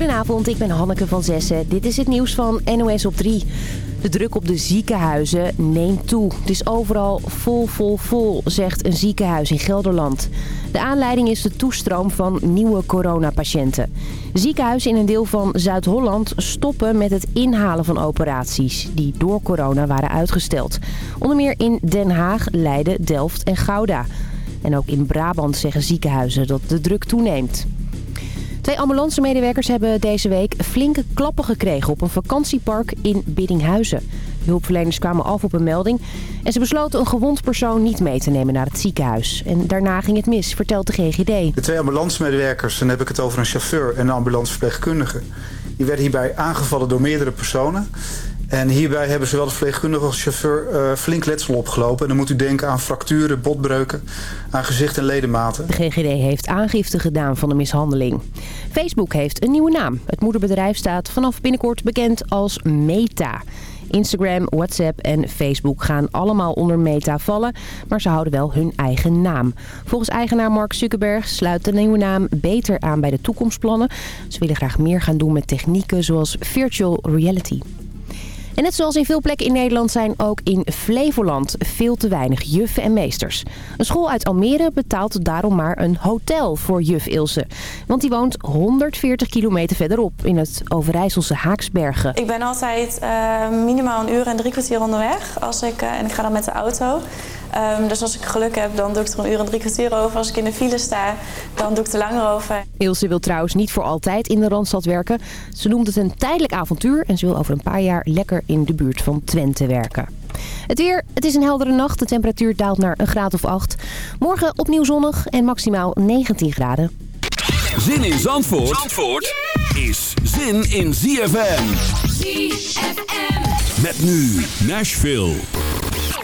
Goedenavond, ik ben Hanneke van Zessen. Dit is het nieuws van NOS op 3. De druk op de ziekenhuizen neemt toe. Het is overal vol, vol, vol, zegt een ziekenhuis in Gelderland. De aanleiding is de toestroom van nieuwe coronapatiënten. Ziekenhuizen in een deel van Zuid-Holland stoppen met het inhalen van operaties... die door corona waren uitgesteld. Onder meer in Den Haag, Leiden, Delft en Gouda. En ook in Brabant zeggen ziekenhuizen dat de druk toeneemt. Twee ambulancemedewerkers hebben deze week flinke klappen gekregen op een vakantiepark in Biddinghuizen. Hulpverleners kwamen af op een melding en ze besloten een gewond persoon niet mee te nemen naar het ziekenhuis. En daarna ging het mis, vertelt de GGD. De twee ambulancemedewerkers, dan heb ik het over een chauffeur en een ambulanceverpleegkundige. Die werden hierbij aangevallen door meerdere personen. En hierbij hebben zowel de verpleegkundige als de chauffeur uh, flink letsel opgelopen. En dan moet u denken aan fracturen, botbreuken, aan gezicht en ledematen. De GGD heeft aangifte gedaan van de mishandeling. Facebook heeft een nieuwe naam. Het moederbedrijf staat vanaf binnenkort bekend als Meta. Instagram, WhatsApp en Facebook gaan allemaal onder Meta vallen, maar ze houden wel hun eigen naam. Volgens eigenaar Mark Zuckerberg sluit de nieuwe naam beter aan bij de toekomstplannen. Ze willen graag meer gaan doen met technieken zoals virtual reality. En net zoals in veel plekken in Nederland zijn ook in Flevoland veel te weinig juffen en meesters. Een school uit Almere betaalt daarom maar een hotel voor juf Ilse. Want die woont 140 kilometer verderop in het Overijsselse Haaksbergen. Ik ben altijd uh, minimaal een uur en drie kwartier onderweg. Als ik, uh, en ik ga dan met de auto. Um, dus als ik geluk heb, dan doe ik er een uur en drie kwartier over. Als ik in de file sta, dan doe ik er langer over. Ilse wil trouwens niet voor altijd in de Randstad werken. Ze noemt het een tijdelijk avontuur en ze wil over een paar jaar lekker in de buurt van Twente werken. Het weer, het is een heldere nacht. De temperatuur daalt naar een graad of 8. Morgen opnieuw zonnig en maximaal 19 graden. Zin in Zandvoort, Zandvoort is zin in ZFM. ZFM. Met nu Nashville.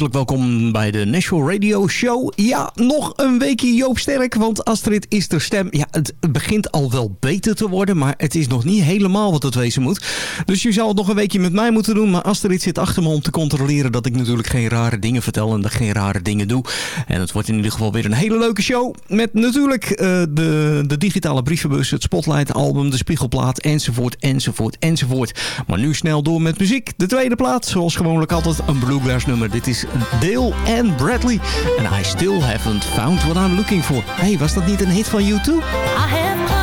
Hartelijk welkom de National Radio Show. Ja, nog een weekje Joop Sterk, want Astrid is de stem. Ja, het begint al wel beter te worden, maar het is nog niet helemaal wat het wezen moet. Dus je zal het nog een weekje met mij moeten doen, maar Astrid zit achter me om te controleren dat ik natuurlijk geen rare dingen vertel en dat geen rare dingen doe. En het wordt in ieder geval weer een hele leuke show met natuurlijk uh, de, de digitale brievenbus, het Spotlight album, de spiegelplaat enzovoort, enzovoort, enzovoort. Maar nu snel door met muziek. De tweede plaat, zoals gewoonlijk altijd, een bluegrass nummer. Dit is Dale Ann Bradley. En I still haven't found what I'm looking for. hey, was dat niet een hit van U2? I have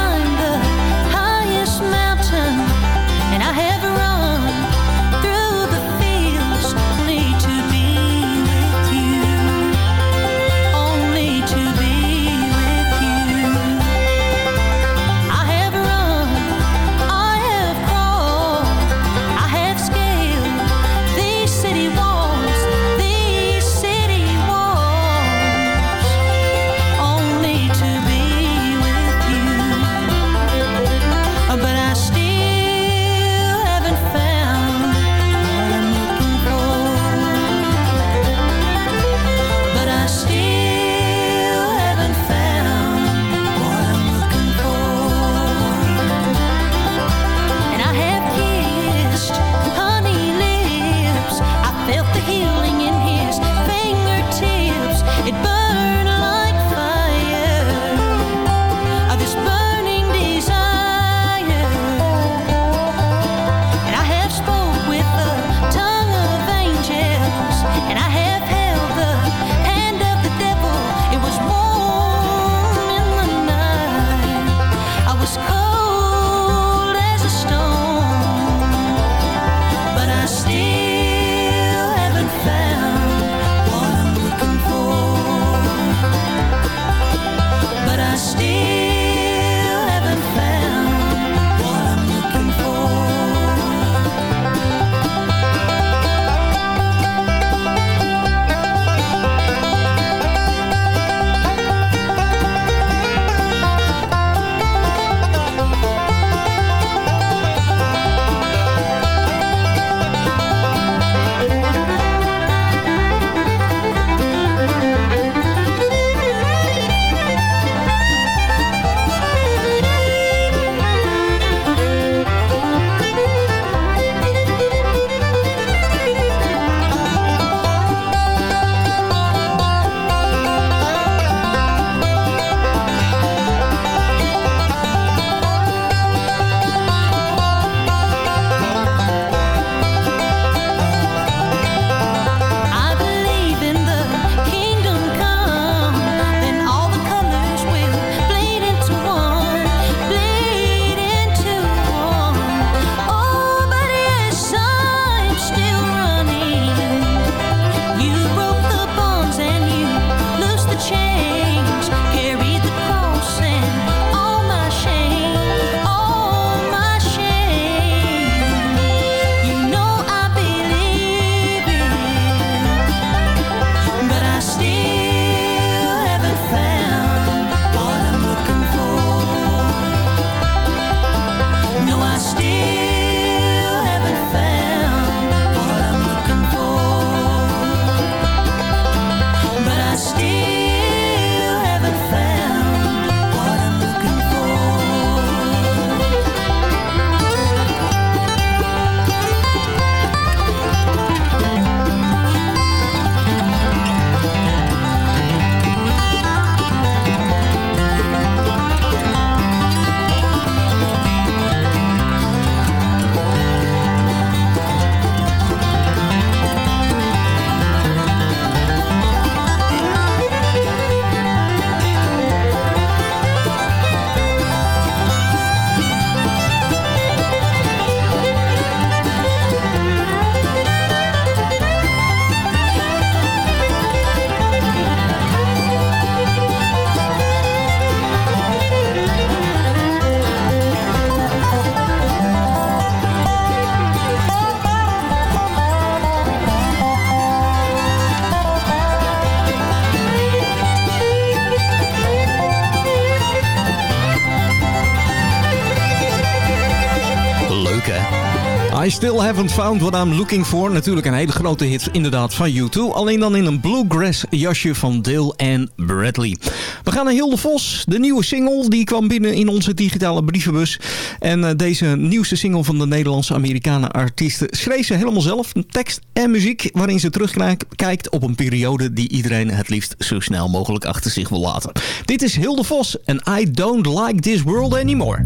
Haven't Found What I'm Looking For. Natuurlijk een hele grote hit inderdaad van U2. Alleen dan in een bluegrass jasje van Dale en Bradley. We gaan naar Hilde Vos. De nieuwe single die kwam binnen in onze digitale brievenbus. En uh, deze nieuwste single van de Nederlandse Amerikanen artiesten schreef ze helemaal zelf. Tekst en muziek waarin ze terugkijkt op een periode die iedereen het liefst zo snel mogelijk achter zich wil laten. Dit is Hilde Vos en I Don't Like This World Anymore.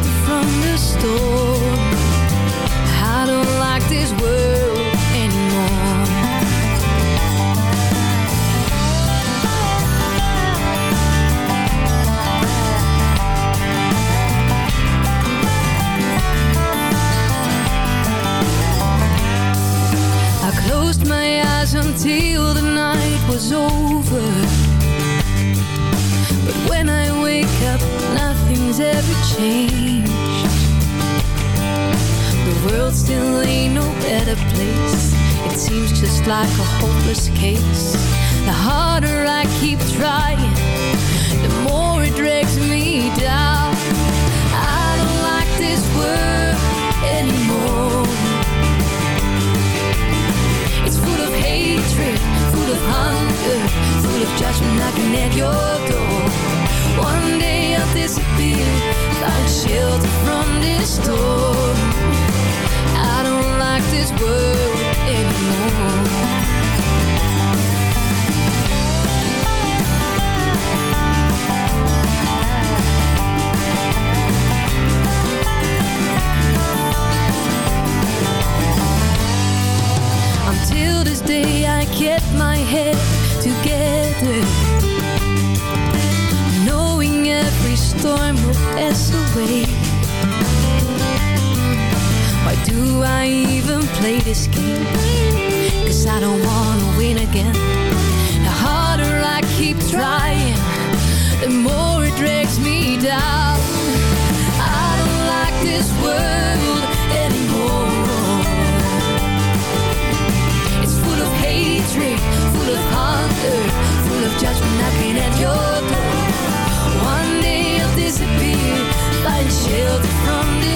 Shelter from the storm I don't like this world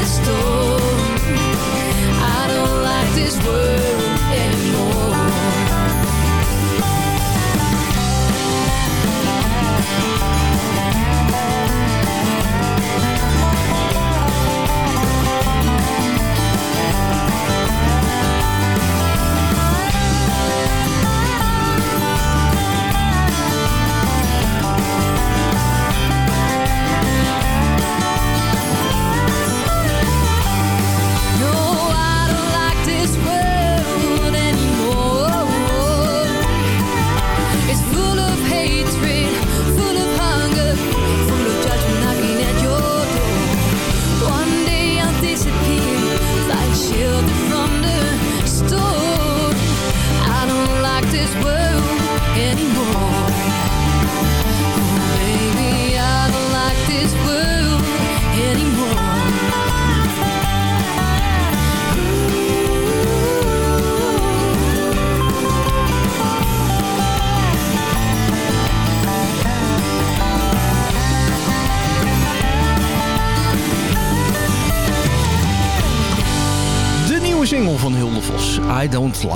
Sto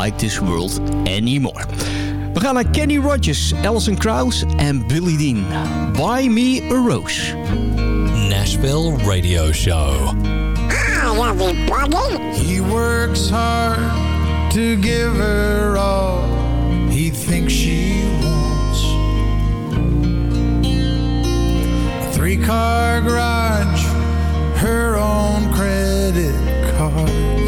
Like This World Anymore. We gaan naar Kenny Rogers, Alison Krauss en Billy Dean. Buy Me a Rose. Nashville Radio Show. He works hard to give her all he thinks she wants. A three-car garage, her own credit cards.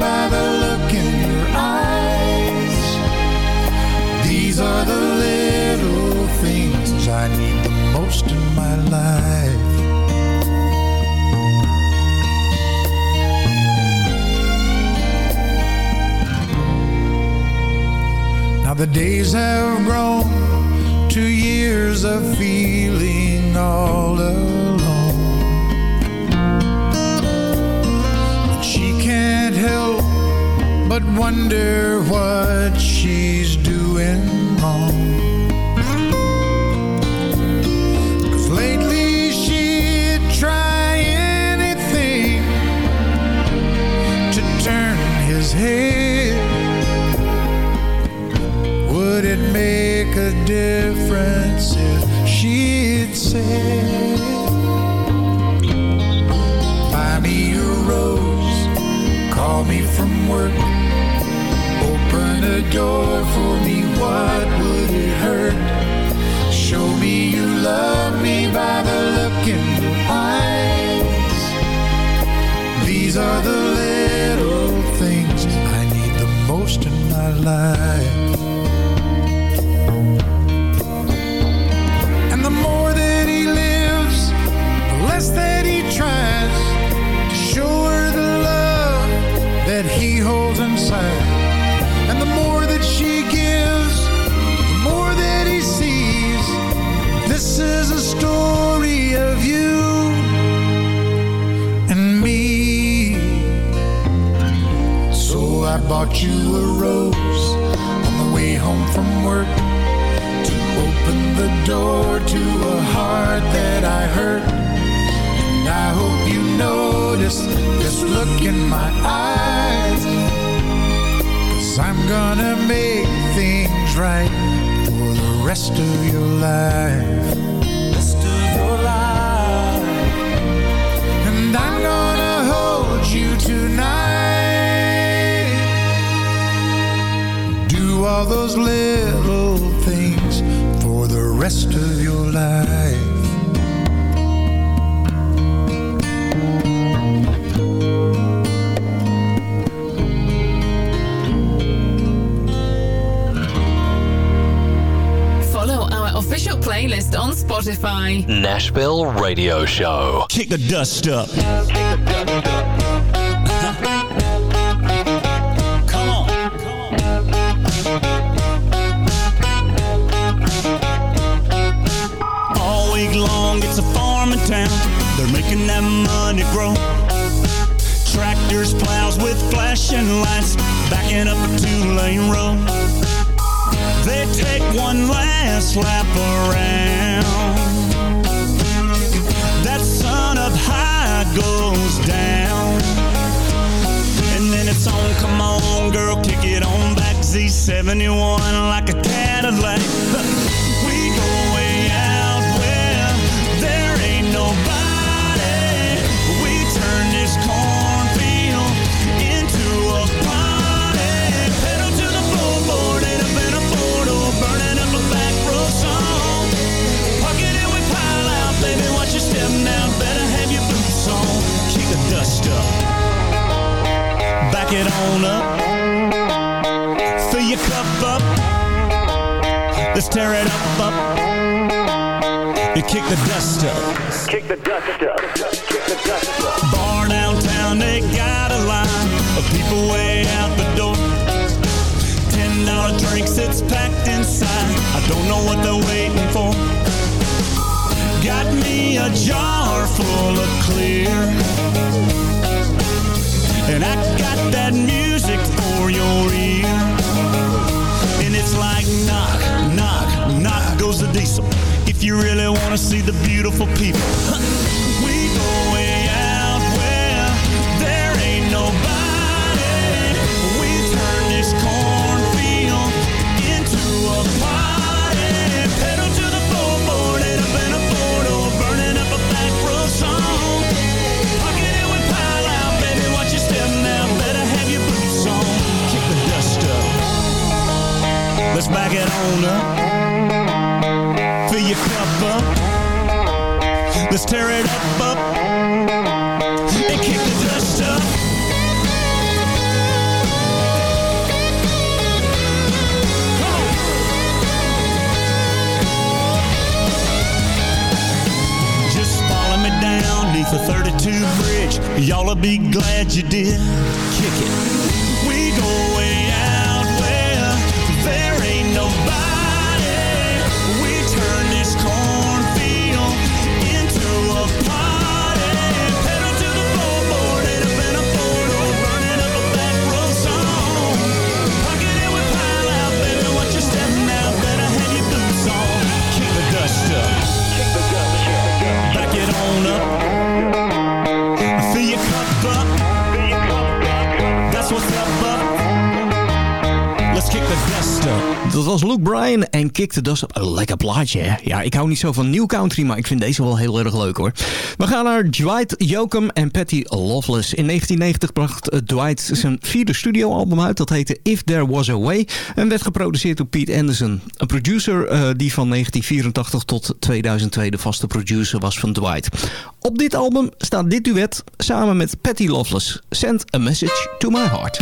by the look in your eyes. These are the little things I need the most in my life. Now the days have grown to years of feeling all alone. But wonder what she's doing wrong. Cause lately she'd try anything to turn his head. Would it make a difference if she'd say, Buy me a rose, call me from work, a door for me, what would it hurt? Show me you love me by the look in your eyes. These are the little things I need the most in my life. Spotify. Nashville Radio Show. Kick the dust up. Come on. All week long, it's a farming town. They're making that money grow. Tractors, plows with flashing lights, backing up a two-lane road. They take one last lap Z71 like a Cadillac. We go way out where there ain't nobody. We turn this cornfield into a party. Pedal to the floorboard and up in a four-door, burning up a back row song. Park it and we pile out, baby, watch your step now. Better have your boots on. Kick the dust up. Back it on up. Tear it up, up. You kick the dust up. Kick the dust up. Kick the dust up. Bar downtown, they got a line of people way out the door. Ten dollar drinks, it's packed inside. I don't know what they're waiting for. Got me a jar full of clear. And I got that music for your ear. It's like knock, knock, knock goes the diesel. If you really want to see the beautiful people, back on up. Fill your cup up. Let's tear it up, up. And kick the dust up. Come on. Just follow me down neath the 32 bridge. Y'all'll be glad you did. Kick it. We go Dat was Luke Bryan en Kick the Dust Up. Een lekker plaatje? Ja, ik hou niet zo van new country, maar ik vind deze wel heel erg leuk, hoor. We gaan naar Dwight Yoakam en Patty Loveless. In 1990 bracht eh, Dwight zijn vierde studioalbum uit. Dat heette If There Was A Way. En werd geproduceerd door Pete Anderson. Een producer eh, die van 1984 tot 2002 de vaste producer was van Dwight. Op dit album staat dit duet samen met Patty Loveless. Send a Message to My Heart.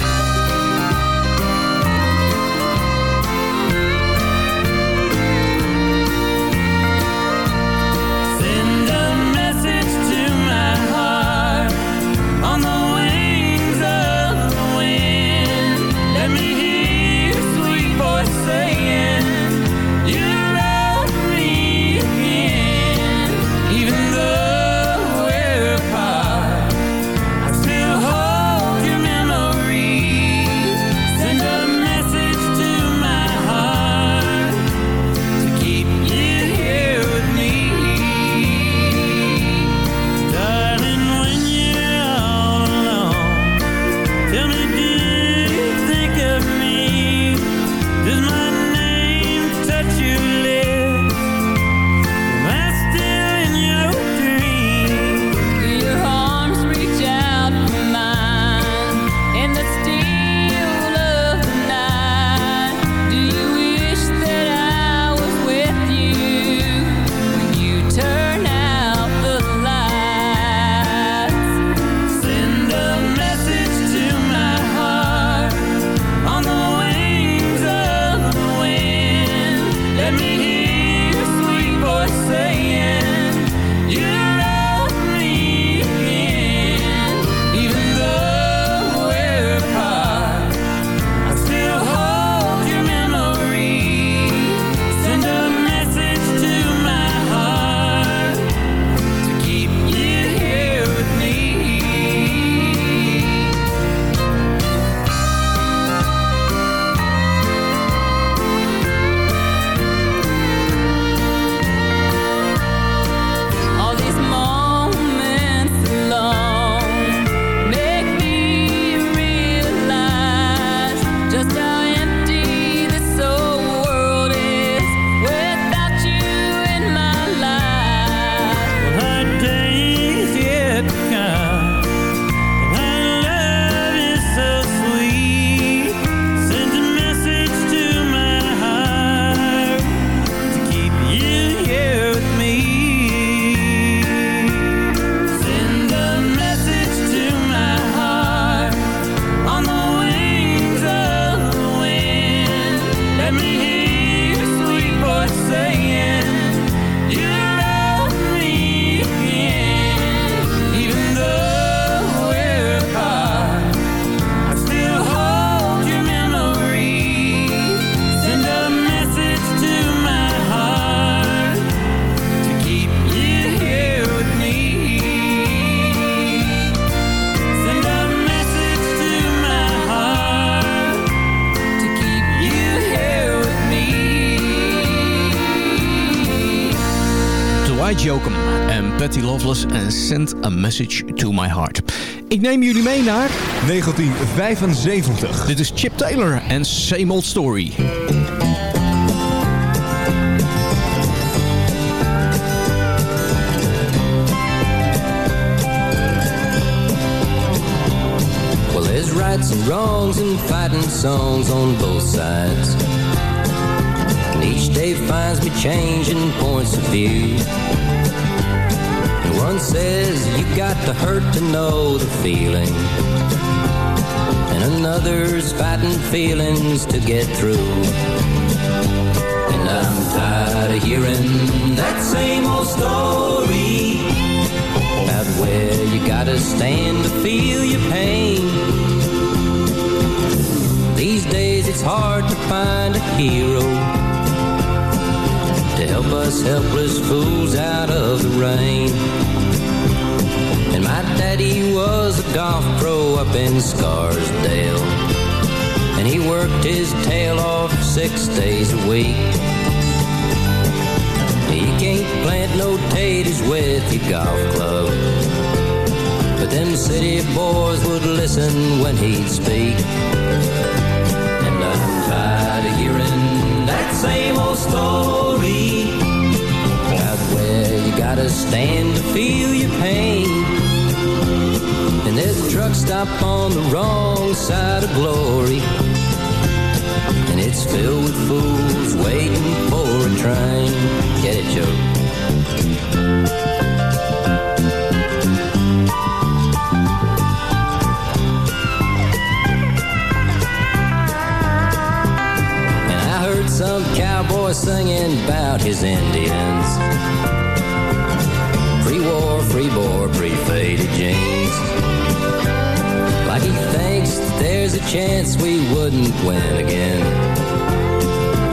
Patty Loveless en Send a Message to My Heart. Ik neem jullie mee naar 1975. Dit is Chip Taylor en Same Old Story. Well, there's rights and wrongs and fighting songs on both sides. Each day finds me changing points of view. And one says you got to hurt to know the feeling. And another's fighting feelings to get through. And I'm tired of hearing that same old story about where you gotta stand to feel your pain. These days it's hard to find a hero to help us helpless fools out of the rain. And my daddy was a golf pro up in Scarsdale. And he worked his tail off six days a week. He can't plant no taters with your golf club. But them city boys would listen when he'd speak. And I'm tired of hearing that same old story about where you gotta stand stop on the wrong side of glory. And it's filled with fools waiting for a train. Get it, Joe? And I heard some cowboy singing about his Indians. Pre-war, free-bore, pre-faded jeans. Like he thinks that there's a chance we wouldn't win again.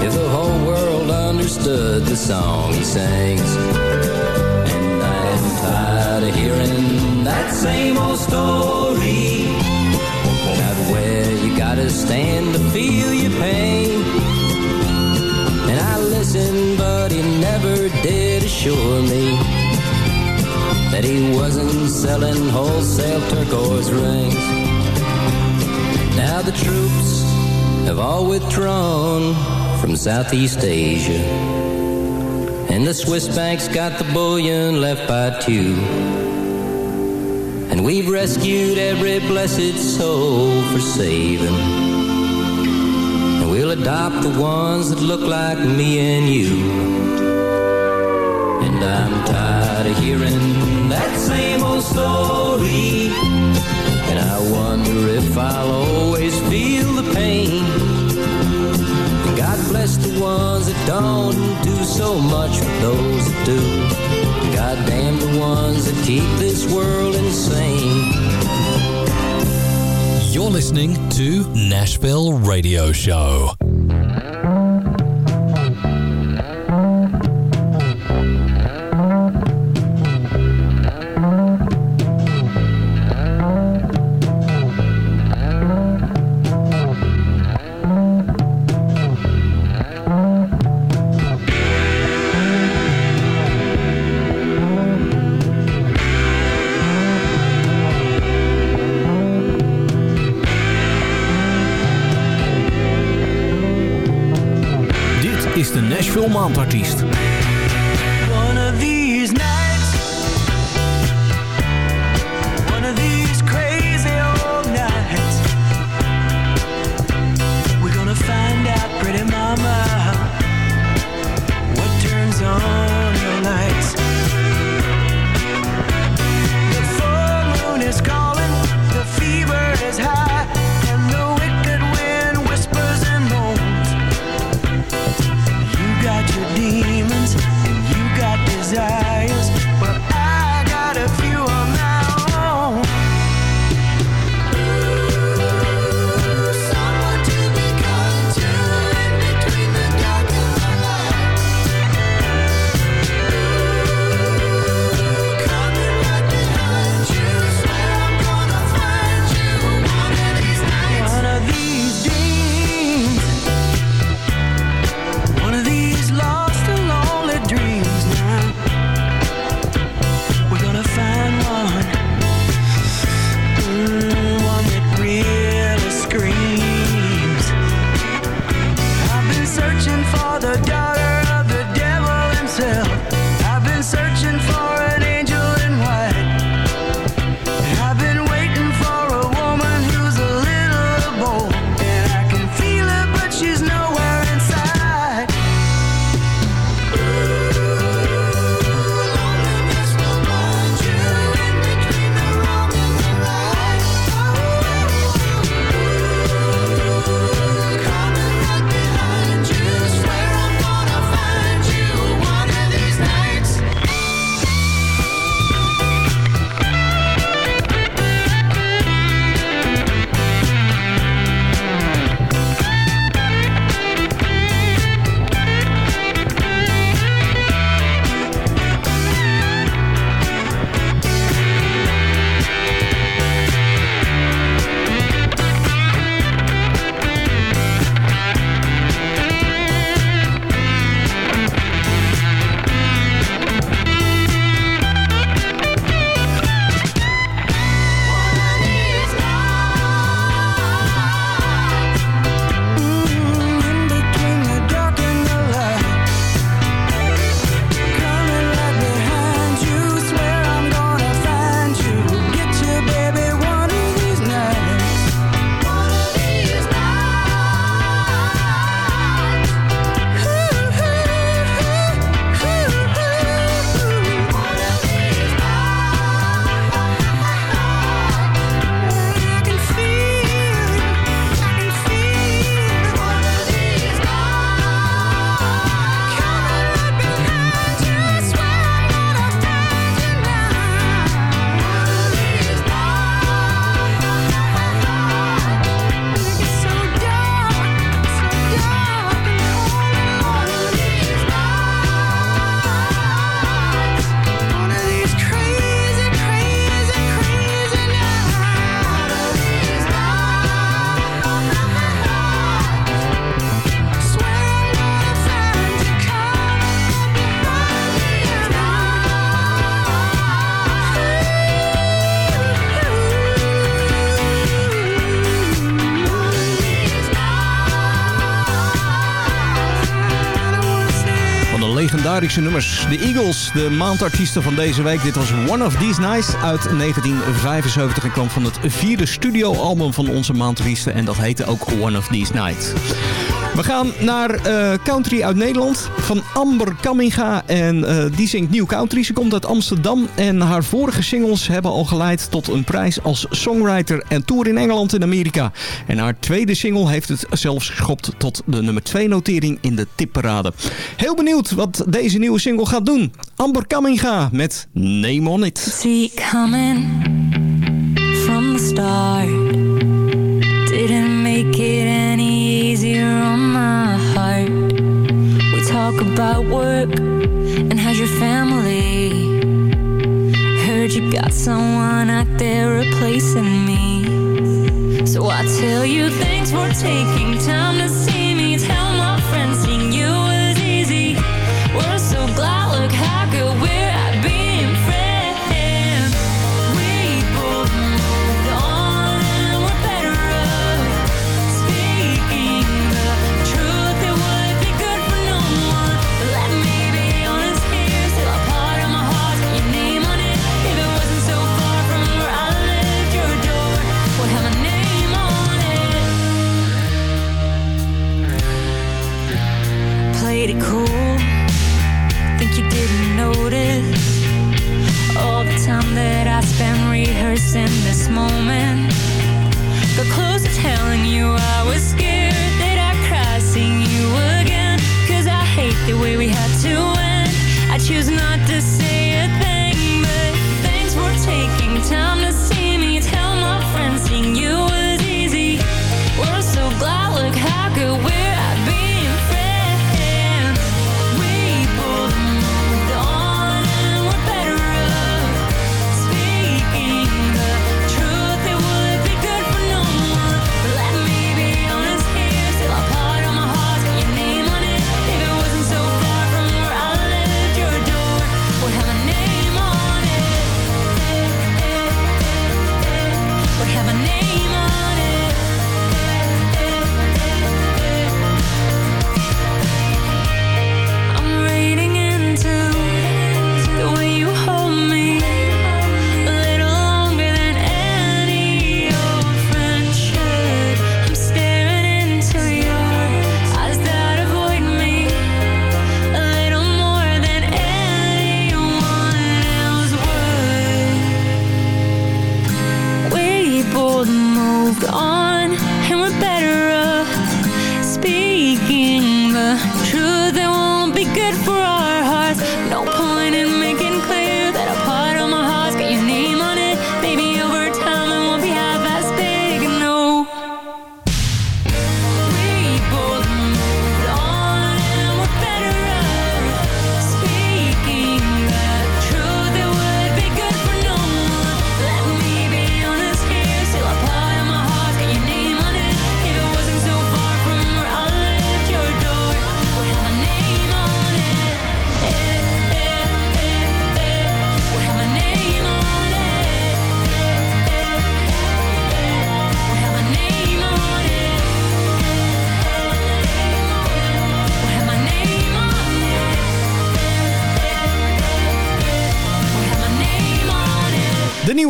If the whole world understood the song he sings. And I'm tired of hearing that same old story. About where you gotta stand to feel your pain. And I listened, but he never did assure me that he wasn't selling wholesale turquoise rings. Now the troops have all withdrawn from Southeast Asia. And the Swiss banks got the bullion left by two. And we've rescued every blessed soul for saving. And we'll adopt the ones that look like me and you. And I'm tired of hearing that same old story. I wonder if I'll always feel the pain. God bless the ones that don't do so much for those that do. God damn the ones that keep this world insane. You're listening to Nashville Radio Show. Legendarische nummers. De Eagles, de maandartiesten van deze week. Dit was One of These Nights uit 1975 en kwam van het vierde studioalbum van onze maandartiesten. En dat heette ook One of These Nights. We gaan naar eh, country uit Nederland van Amber Kamminga. En eh, die zingt nieuw country. Ze komt uit Amsterdam. En haar vorige singles hebben al geleid tot een prijs als songwriter en tour in Engeland en Amerika. En haar tweede single heeft het zelfs geschopt tot de nummer 2 notering in de tipparade. Heel benieuwd wat deze nieuwe single gaat doen. Amber Kamminga met Name On It. See coming from the start. Talk about work and how's your family. Heard you got someone out there replacing me. So I tell you thanks for taking time to see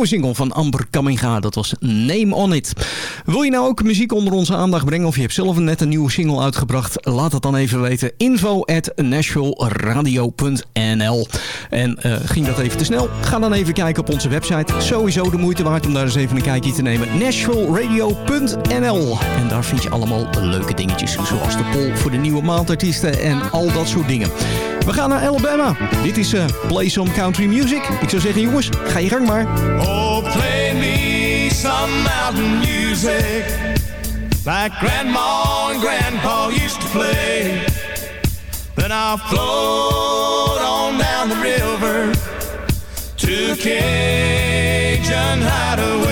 single van Amber Kamminga, dat was Name On It. Wil je nou ook muziek onder onze aandacht brengen of je hebt zelf net een nieuwe single uitgebracht? Laat het dan even weten. Info at En eh, ging dat even te snel? Ga dan even kijken op onze website. Sowieso de moeite waard om daar eens even een kijkje te nemen. nashvilleradio.nl En daar vind je allemaal leuke dingetjes. Zoals de poll voor de nieuwe maandartiesten en al dat soort dingen. We gaan naar Alabama. Dit is eh, Play Some Country Music. Ik zou zeggen jongens, ga je gang maar. Oh, play me some mountain music like Grandma and Grandpa used to play. Then I'll float on down the river to Cajun Hideaway.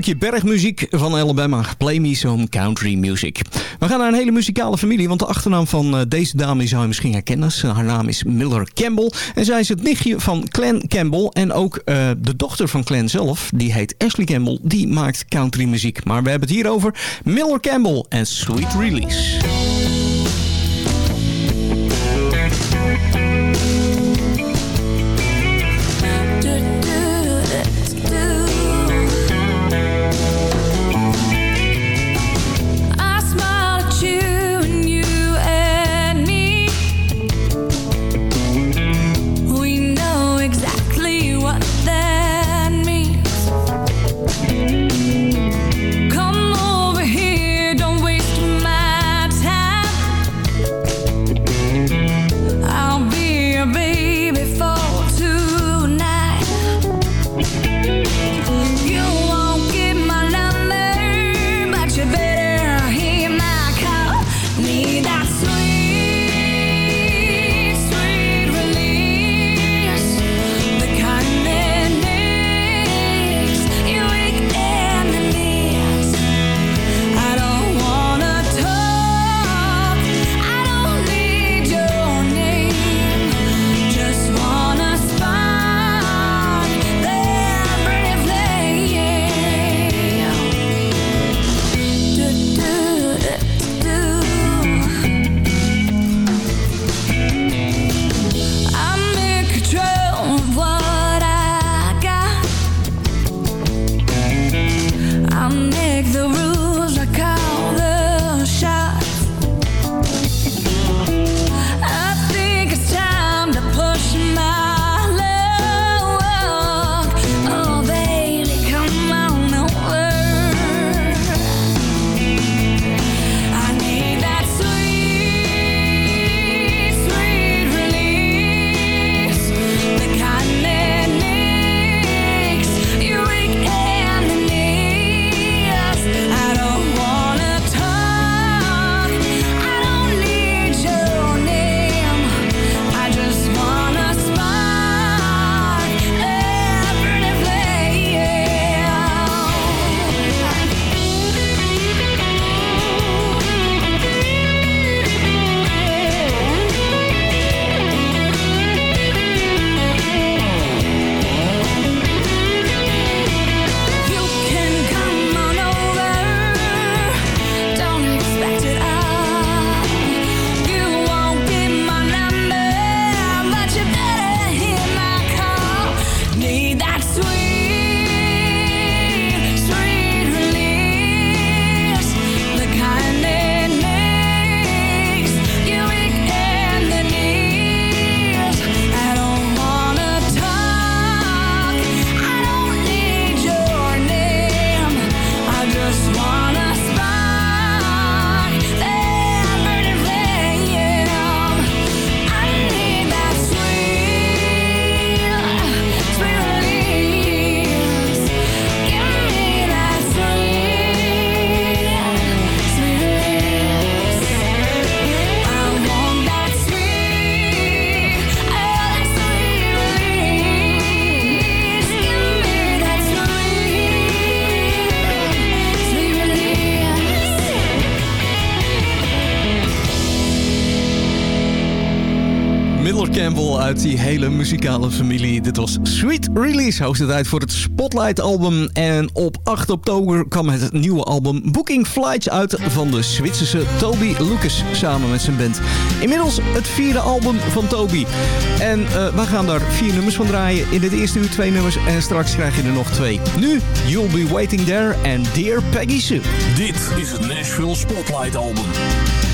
Stukje bergmuziek van Alabama. Play me some country music. We gaan naar een hele muzikale familie, want de achternaam van eh, deze dame zou je misschien herkennen. Haar naam is Miller Campbell. En zij is het nichtje van Clan Campbell. En ook eh, de dochter van Clan zelf, die heet Ashley Campbell, die maakt country muziek. Maar we hebben het hier over Miller Campbell en Sweet Release. Release, hoogste tijd voor het Spotlight album. En op 8 oktober kwam het nieuwe album Booking Flights uit van de Zwitserse Toby Lucas samen met zijn band. Inmiddels het vierde album van Toby. En uh, we gaan daar vier nummers van draaien. In het eerste uur twee nummers en straks krijg je er nog twee. Nu You'll Be Waiting There en Dear Peggy Sue. Dit is het Nashville Spotlight album.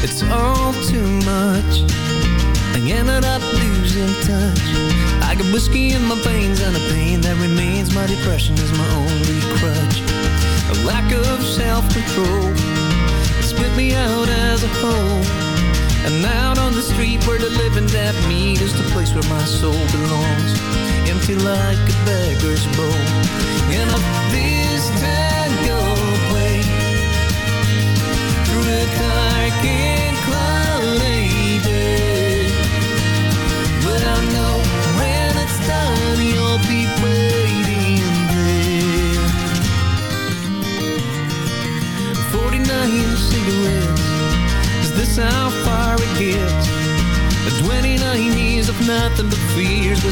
It's all too much. I ended up losing touch. I got whiskey in my veins and the pain that remains. My depression is my only crutch. A lack of self-control spit me out as a whole. And out on the street where the living that meet is the place where my soul belongs. Empty like a beggar's bowl. And up this tango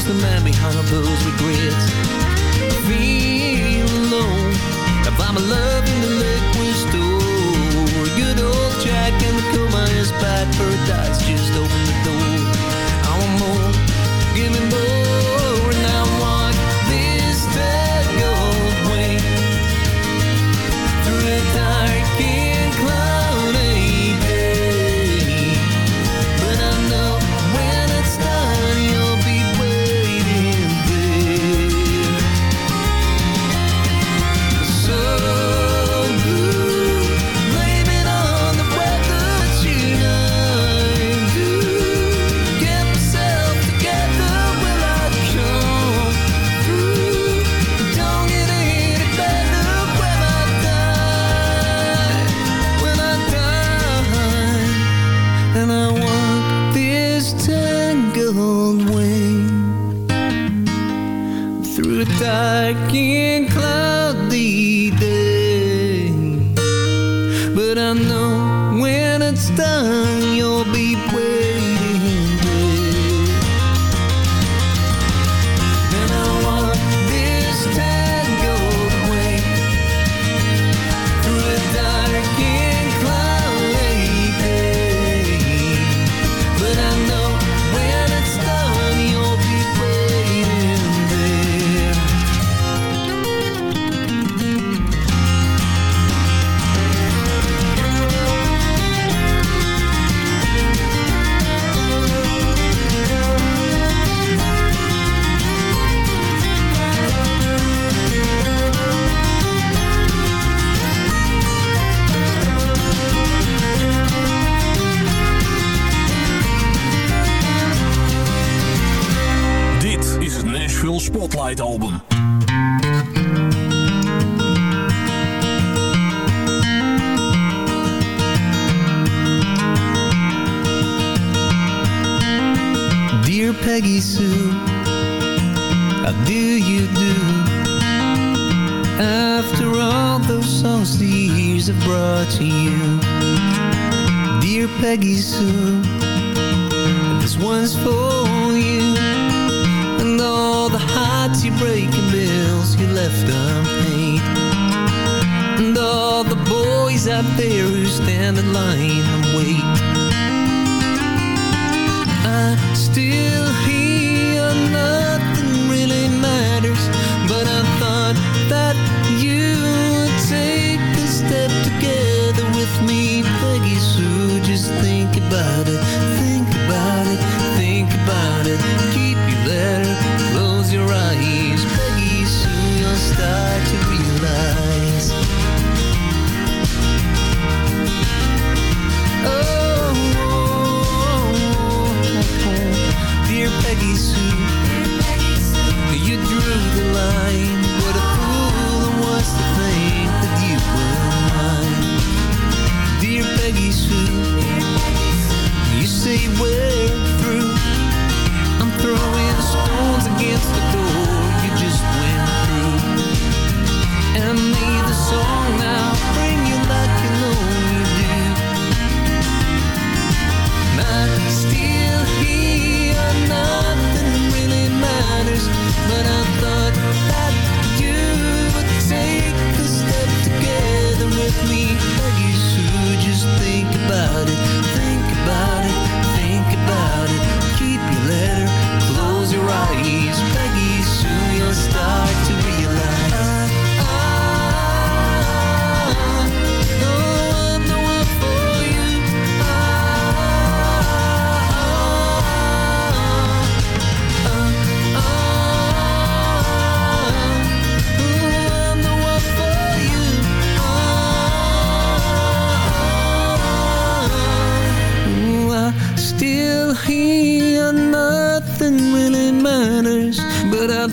the man behind those regrets. Feel alone, I find my You say we're through.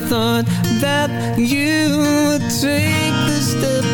Thought that you would take the step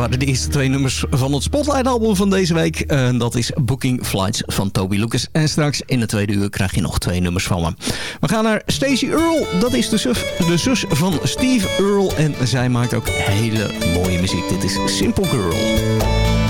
waren de eerste twee nummers van het Spotlight-album van deze week. En dat is Booking Flights van Toby Lucas. En straks in de tweede uur krijg je nog twee nummers van me. We gaan naar Stacey Earl. Dat is de, de zus van Steve Earl. En zij maakt ook hele mooie muziek. Dit is Simple Girl.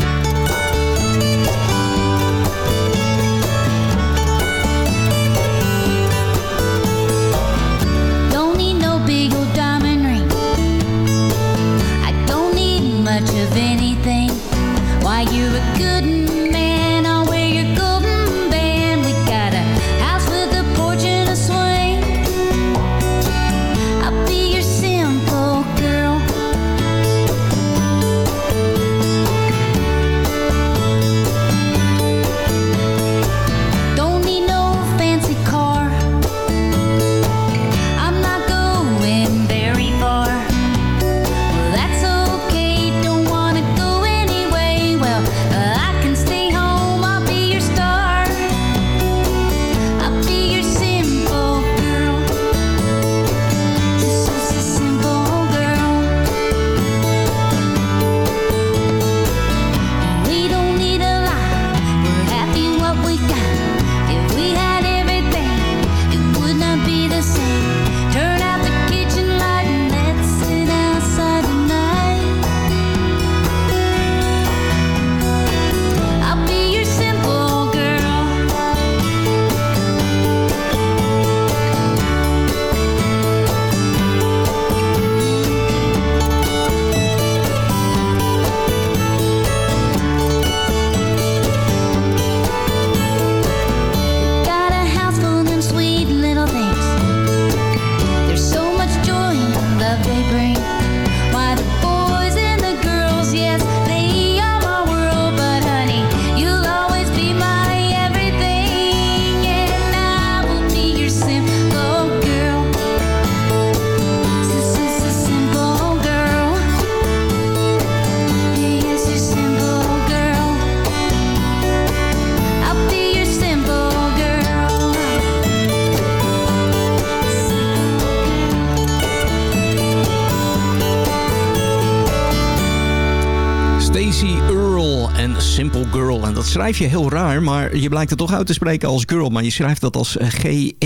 Schrijf je heel raar, maar je blijkt het toch uit te spreken als girl. Maar je schrijft dat als G-E-A-R-L-E.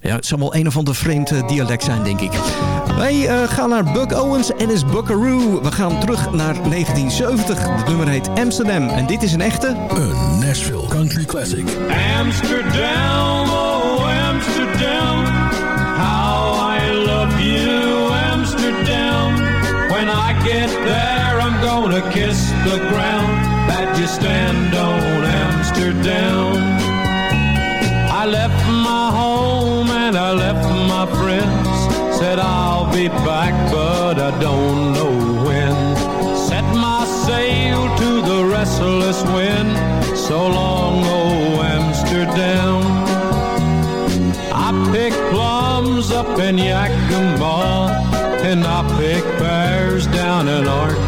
Ja, het zal wel een of ander vreemd eh, dialect zijn, denk ik. Wij eh, gaan naar Buck Owens en is Buckaroo. We gaan terug naar 1970. Het nummer heet Amsterdam. En dit is een echte... Een Nashville Country Classic. Amsterdam, oh Amsterdam, how I love you, Amsterdam. When I get there, gonna kiss the ground that you stand on, Amsterdam. I left my home and I left my friends. Said I'll be back, but I don't know when. Set my sail to the restless wind. So long, oh Amsterdam. I pick plums up in Yakima, and I pick pears down in Arkansas.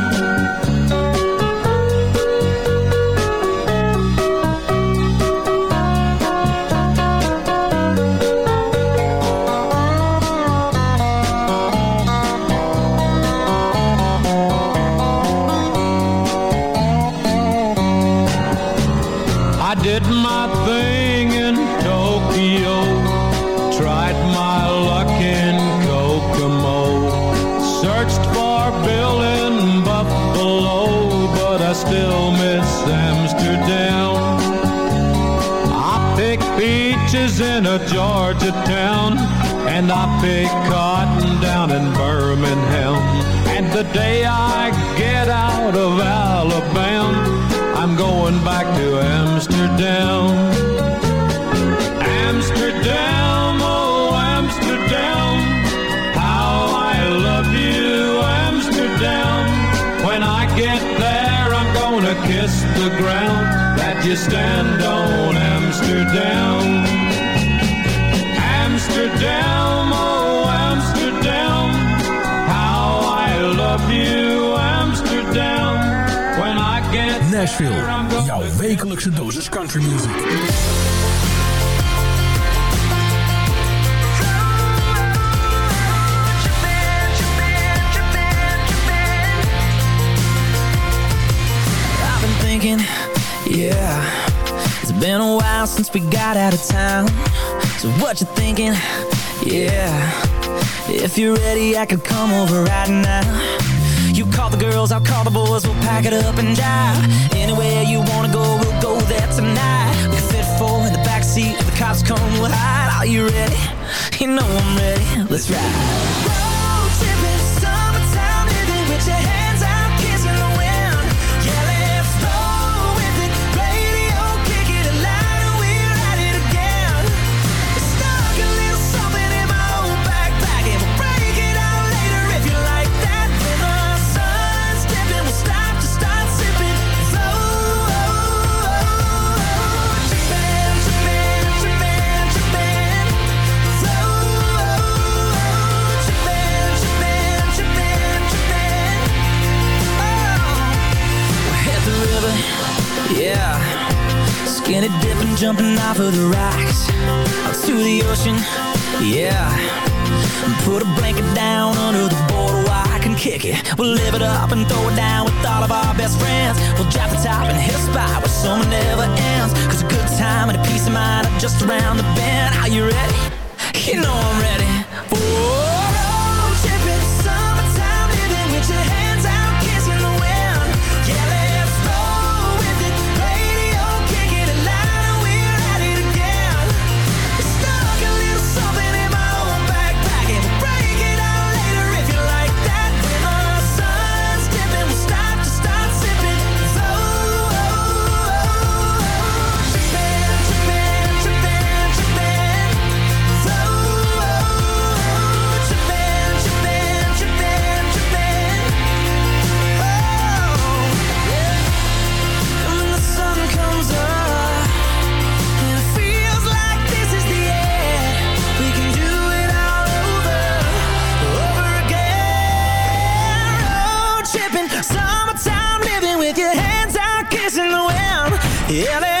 out of town. So what you thinking? Yeah If you're ready I could come over right now. You call the girls, I'll call the boys We'll pack it up and drive Anywhere you wanna go, we'll go there tonight. We can fit four in the backseat If the cops come, we'll hide. Are you ready? You know I'm ready. Let's ride. for the rocks Out to the ocean, yeah Put a blanket down under the boardwalk and kick it. We'll live it up and throw it down with all of our best friends. We'll drop the top and hit a spot where summer never ends. Cause a good time and a peace of mind are just around the bend. Are you ready? You know I'm ready. Yeah,